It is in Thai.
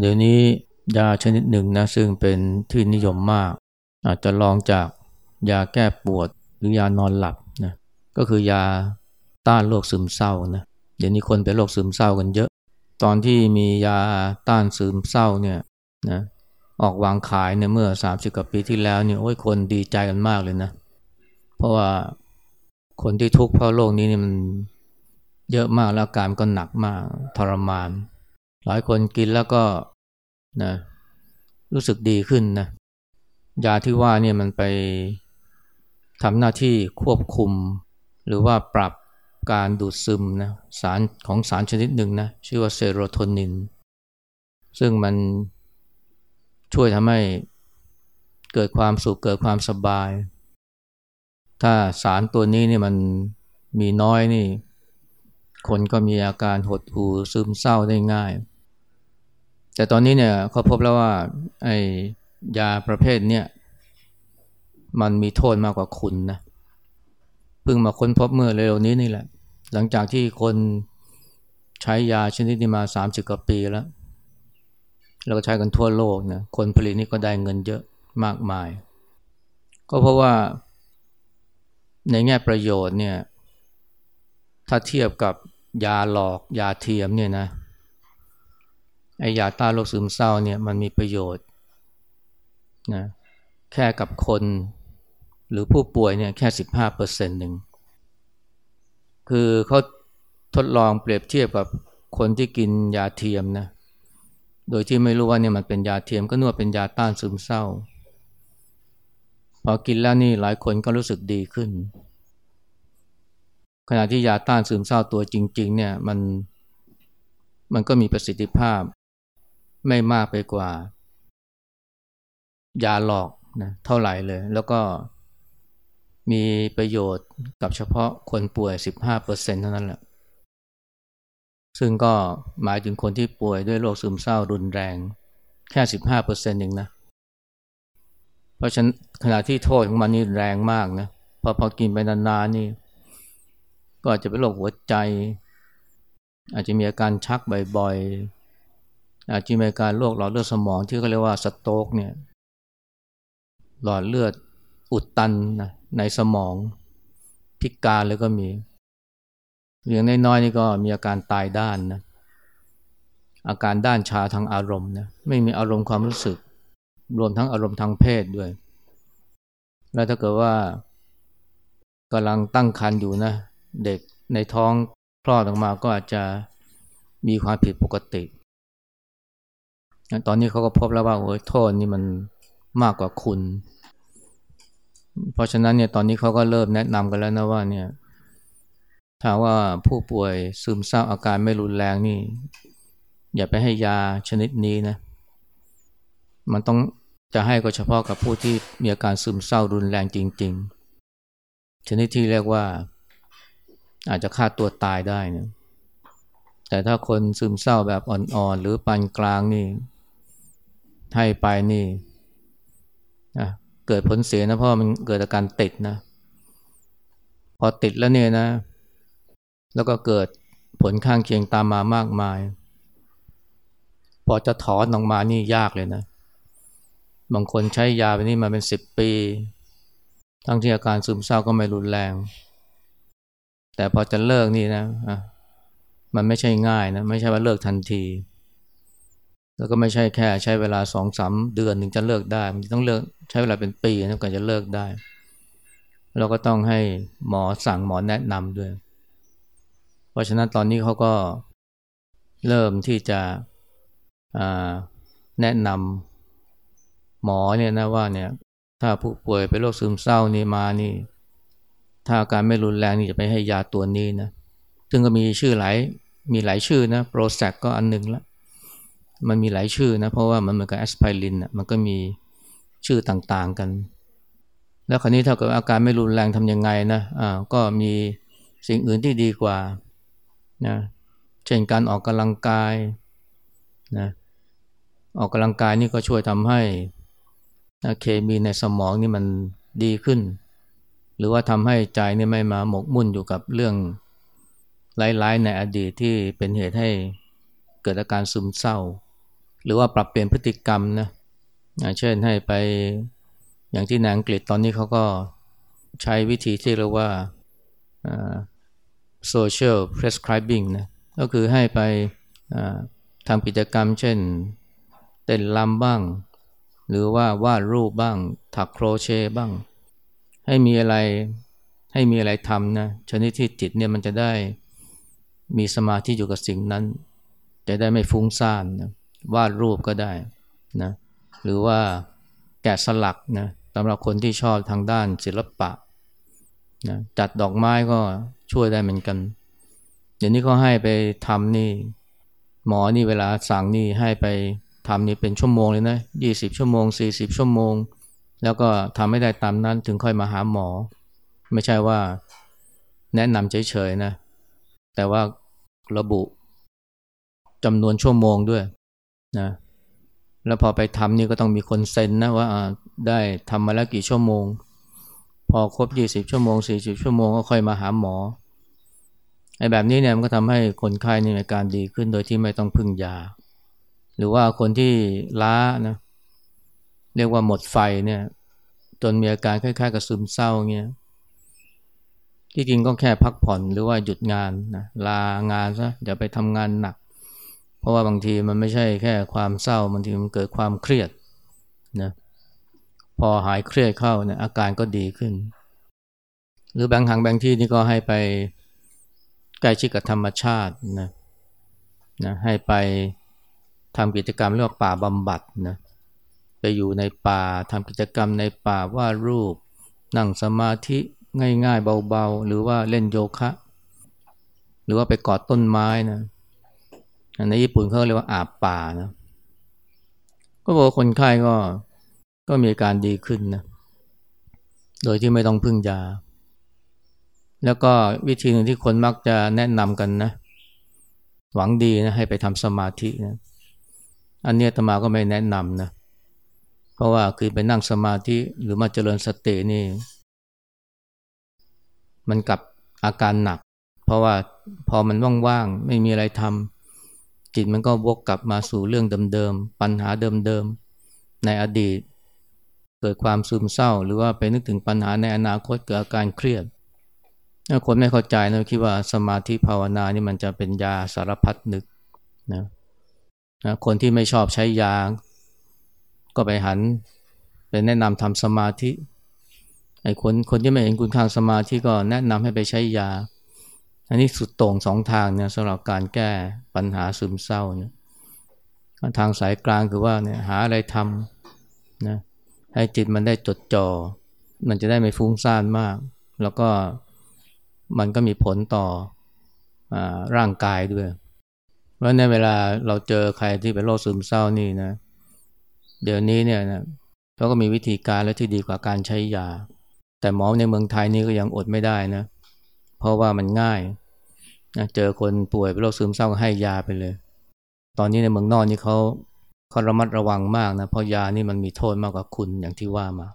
เดี๋ยวนี้ยาชนิดหนึ่งนะซึ่งเป็นที่นิยมมาก อาจจะลองจากยาแก้ปวดหรือยานอนหลับนะก็คือยาต้านโรคซึมเศร้านะเดี๋ยวนี้คนเป็นโรคซึมเศร้ากันเยอะ ตอนที่มียาต้านซึมเศร้าเนี่ยนะออกวางขายเนี่ยเมื่อ 30กว่าปีที่แล้วเนี่ยโอ้ยคนดีใจกันมากเลยนะ เพราะว่าคนที่ทุกข์เพราะโรคนี้นี่มันเยอะมากแล้วการก็หนักมากทรมาน หลายคนกินแล้วก็นะรู้สึกดีขึ้นนะยาที่ว่าเนี่ยมันไปทำหน้าที่ควบคุม หรือว่าปรับการดูดซึมนะสารของสารชนิดหนึ่งนะชื่อว่าเซโรโทนิน ซึ่งมันช่วยทำให้เกิดความสุขเกิดความสบาย ถ้าสารตัวนี้นี่มันมีน้อยนี่ คนก็มีอาการหดหู่ซึมเศร้าได้ง่าย แต่ตอนนี้เนี่ยเขาพบแล้วว่าไอ้ยาประเภทเนี่ยมันมีโทษมากกว่าคุณนะเพิ่งมาค้นพบเมื่อเร็วนี้นี่แหละ หลังจากที่คนใช้ยาชนิดนี้มาสามสิบกว่าปีแล้ว แล้วก็ใช้กันทั่วโลกนะคนผลิตนี่ก็ได้เงินเยอะมากมาย ก็เพราะว่าในแง่ประโยชน์เนี่ยถ้าเทียบกับยาหลอกยาเทียมเนี่ยนะ ไอยาต้านโรคซึมเศร้าเนี่ยมันมีประโยชน์นะแค่กับคนหรือผู้ป่วยเนี่ยแค่สิบห้าเปอร์เซ็นต์หนึ่งคือเขาทดลองเปรียบเทียบกับคนที่กินยาเทียมนะโดยที่ไม่รู้ว่าเนี่ยมันเป็นยาเทียมก็นวดเป็นยาต้านซึมเศร้า พอกินแล้วนี่หลายคนก็รู้สึกดีขึ้น ขณะที่ยาต้านซึมเศร้าตัวจริง ๆ เนี่ยมันมันก็มีประสิทธิภาพ ไม่มากไปกว่า ยาหลอกนะเท่าไหร่เลย แล้วก็มีประโยชน์กับเฉพาะคนป่วย 15%เท่านั้นแหละ ซึ่งก็หมายถึงคนที่ป่วยด้วยโรคซึมเศร้ารุนแรง แค่สิบห้าเปอร์เซ็นต์เองนะ เพราะฉะนั้นขณะที่โทษของมันนี่แรงมากนะ พอพอกินไปนานๆนี่ ก็อาจจะเป็นโรคหัวใจ อาจจะมีอาการชักบ่อยๆ อาจจะมีอาการโรคหลอดเลือดสมองที่เขาเรียกว่าสโตกเนี่ยหลอดเลือดอุดตันนะในสมองพิการเลยก็มีอย่างน้อยๆนี่ก็มีอาการตายด้านนะอาการด้านชาทางอารมณ์นะไม่มีอารมณ์ความรู้สึก รวมทั้งอารมณ์ทางเพศด้วย แล้วถ้าเกิดว่ากำลังตั้งครรภ์อยู่นะ เด็กในท้องคลอดออกมาก็อาจจะมีความผิดปกติ ตอนนี้เขาก็พบแล้วว่าโอ้ยโทษนี่มันมากกว่าคุณ เพราะฉะนั้นเนี่ยตอนนี้เขาก็เริ่มแนะนำกันแล้วนะว่าเนี่ยถ้าว่าผู้ป่วยซึมเศร้าอาการไม่รุนแรงนี่ อย่าไปให้ยาชนิดนี้นะ มันต้องจะให้ก็เฉพาะกับผู้ที่มีอาการซึมเศร้ารุนแรงจริง ๆ ชนิดที่เรียกว่า อาจจะฆ่าตัวตายได้นะแต่ถ้าคนซึมเศร้าแบบอ่อนๆ หรือปานกลางนี่ ให้ไปนี่นะเกิดผลเสียนะเพราะมันเกิดอาการติดนะ พอติดแล้วเนี่ยนะ แล้วก็เกิดผลข้างเคียงตามมามากมาย พอจะถอนออกมานี่ยากเลยนะ บางคนใช้ยาไปนี่มาเป็นสิบปี ทั้งที่อาการซึมเศร้าก็ไม่รุนแรง แต่พอจะเลิกนี่นะะมันไม่ใช่ง่ายนะ ไม่ใช่ว่าเลิกทันที แล้วก็ไม่ใช่แค่ใช้เวลาสองสามเดือนถึงจะเลิกได้ มันต้องเลิกใช้เวลาเป็นปีนะกว่าจะเลิกได้ เราก็ต้องให้หมอสั่งหมอแนะนำด้วย เพราะฉะนั้นตอนนี้เขาก็เริ่มที่จะแนะนำหมอเนี่ยนะว่าเนี่ยถ้าผู้ป่วยเป็นโรคซึมเศร้านี่มานี่ ถ้าอาการไม่รุนแรงนี่จะไปให้ยาตัวนี้นะ ซึ่งก็มีชื่อหลายมีหลายชื่อนะโปรแซกก็อันหนึ่งละ มันมีหลายชื่อนะ เพราะว่ามันเหมือนกับแอสไพรินอะมันก็มีชื่อต่างๆกัน แล้วคราวนี้ถ้าเกิดอาการไม่รุนแรงทำยังไงนะอ่าก็มีสิ่งอื่นที่ดีกว่านะเช่นการออกกำลังกายนะออกกำลังกายนี่ก็ช่วยทำให้นะเคมีในสมองนี่มันดีขึ้น หรือว่าทำให้ใจนี่ไม่มาหมกมุ่นอยู่กับเรื่องร้ายๆในอดีตที่เป็นเหตุให้เกิดอาการซึมเศร้า หรือว่าปรับเปลี่ยนพฤติกรรมนะอย่างเช่นให้ไปอย่างที่ในอังกฤษตอนนี้เขาก็ใช้วิธีที่เรียกว่า social prescribing นะก็คือให้ไปทำกิจกรรม เช่น เต้นรำบ้าง หรือว่าวาดรูปบ้าง ถักโครเชต์บ้าง ให้มีอะไรให้มีอะไรทำนะชนิดที่จิตเนี่ยมันจะได้มีสมาธิอยู่กับสิ่งนั้น จะได้ไม่ฟุ้งซ่านนะ วาดรูปก็ได้นะหรือว่าแกะสลักนะสำหรับคนที่ชอบทางด้านศิลปะนะจัดดอกไม้ก็ช่วยได้เหมือนกัน เดี๋ยวนี้ก็ให้ไปทำนี่ หมอนี่เวลาสั่งนี่ให้ไปทำนี่เป็นชั่วโมงเลยนะยี่สิบชั่วโมงสี่สิบชั่วโมง แล้วก็ทำไม่ได้ตามนั้นถึงค่อยมาหาหมอ ไม่ใช่ว่าแนะนำเฉยๆนะ แต่ว่าระบุจำนวนชั่วโมงด้วย นะแล้วพอไปทำนี่ก็ต้องมีคนเซ็นนะว่าได้ทำมาแล้วกี่ชั่วโมง พอครบยี่สิบชั่วโมงสี่สิบชั่วโมงก็ค่อยมาหาหมอไอ้แบบนี้เนี่ยมันก็ทำให้คนไข้นี่อาการดีขึ้นโดยที่ไม่ต้องพึ่งยา หรือว่าคนที่ล้านะเรียกว่าหมดไฟเนี่ยจนมีอาการคล้ายๆกับซึมเศร้าเงี้ยที่จริงก็แค่พักผ่อนหรือว่าหยุดงานนะลางานซะอย่าไปทำงานหนัก ราะว่าบางทีมันไม่ใช่แค่ความเศร้าบางทีมันเกิดความเครียดนะพอหายเครียดเข้าเนี่ยอาการก็ดีขึ้น หรือบางทางบางที่นี่ก็ให้ไปใกล้ชิดกับธรรมชาตินะนะให้ไปทำกิจกรรมเรียกว่าป่าบำบัดนะไปอยู่ในป่าทำกิจกรรมในป่าวาดรูป นั่งสมาธิง่ายๆเบาๆ หรือว่าเล่นโยคะ หรือว่าไปกอดต้นไม้นะ ในญี่ปุ่นเขาเรียกว่าอาบป่านะ ก็บอกคนไข้ก็ก็มีอาการดีขึ้นนะ โดยที่ไม่ต้องพึ่งยา แล้วก็วิธีหนึ่งที่คนมักจะแนะนำกันนะ หวังดีนะให้ไปทำสมาธินะ อันนี้ตมาก็ไม่แนะนำนะ เพราะว่าคือไปนั่งสมาธิหรือมาเจริญสตินี่ มันกับอาการหนัก เพราะว่าพอมันว่างๆไม่มีอะไรทำ จิตมันก็วกกลับมาสู่เรื่องเดิมๆ ปัญหาเดิมๆ ในอดีต เกิดความซึมเศร้า หรือว่าไปนึกถึงปัญหาในอนาคตเกิดอาการเครียดถ้าคนไม่เข้าใจนะคิดว่าสมาธิภาวนานี่มันจะเป็นยาสารพัดนึกนะนะคนที่ไม่ชอบใช้ยา ก็ไปหันเป็นแนะนำทำสมาธิไอ้คนคนที่ไม่เห็นคุณค่าสมาธิก็แนะนำให้ไปใช้ยา อันนี้สุดโต่งสองทางเนี่ยสำหรับการแก้ปัญหาซึมเศร้าเนี่ยทางสายกลางคือว่าเนี่ยหาอะไรทำนะให้จิตมันได้จดจอ่อมันจะได้ไม่ฟุ้งซ่านมาก แล้วก็มันก็มีผลต่ออร่างกายด้วยเพราะในเวลาเราเจอใครที่เป็นโรคซึมเศร้านี่นะ เดี๋ยวนี้เนี่ยนะเขาก็มีวิธีการและที่ดีกว่าการใช้ยา แต่หมอในเมืองไทยนี่ก็ยังอดไม่ได้นะ เพราะว่ามันง่ายนะเจอคนป่วยเป็นโรคซึมเศร้าก็ให้ยาไปเลย ตอนนี้ในเมืองนอกนี่เขาเขาระมัดระวังมากนะเพราะยานี่มันมีโทษมากกว่าคุณอย่างที่ว่ามา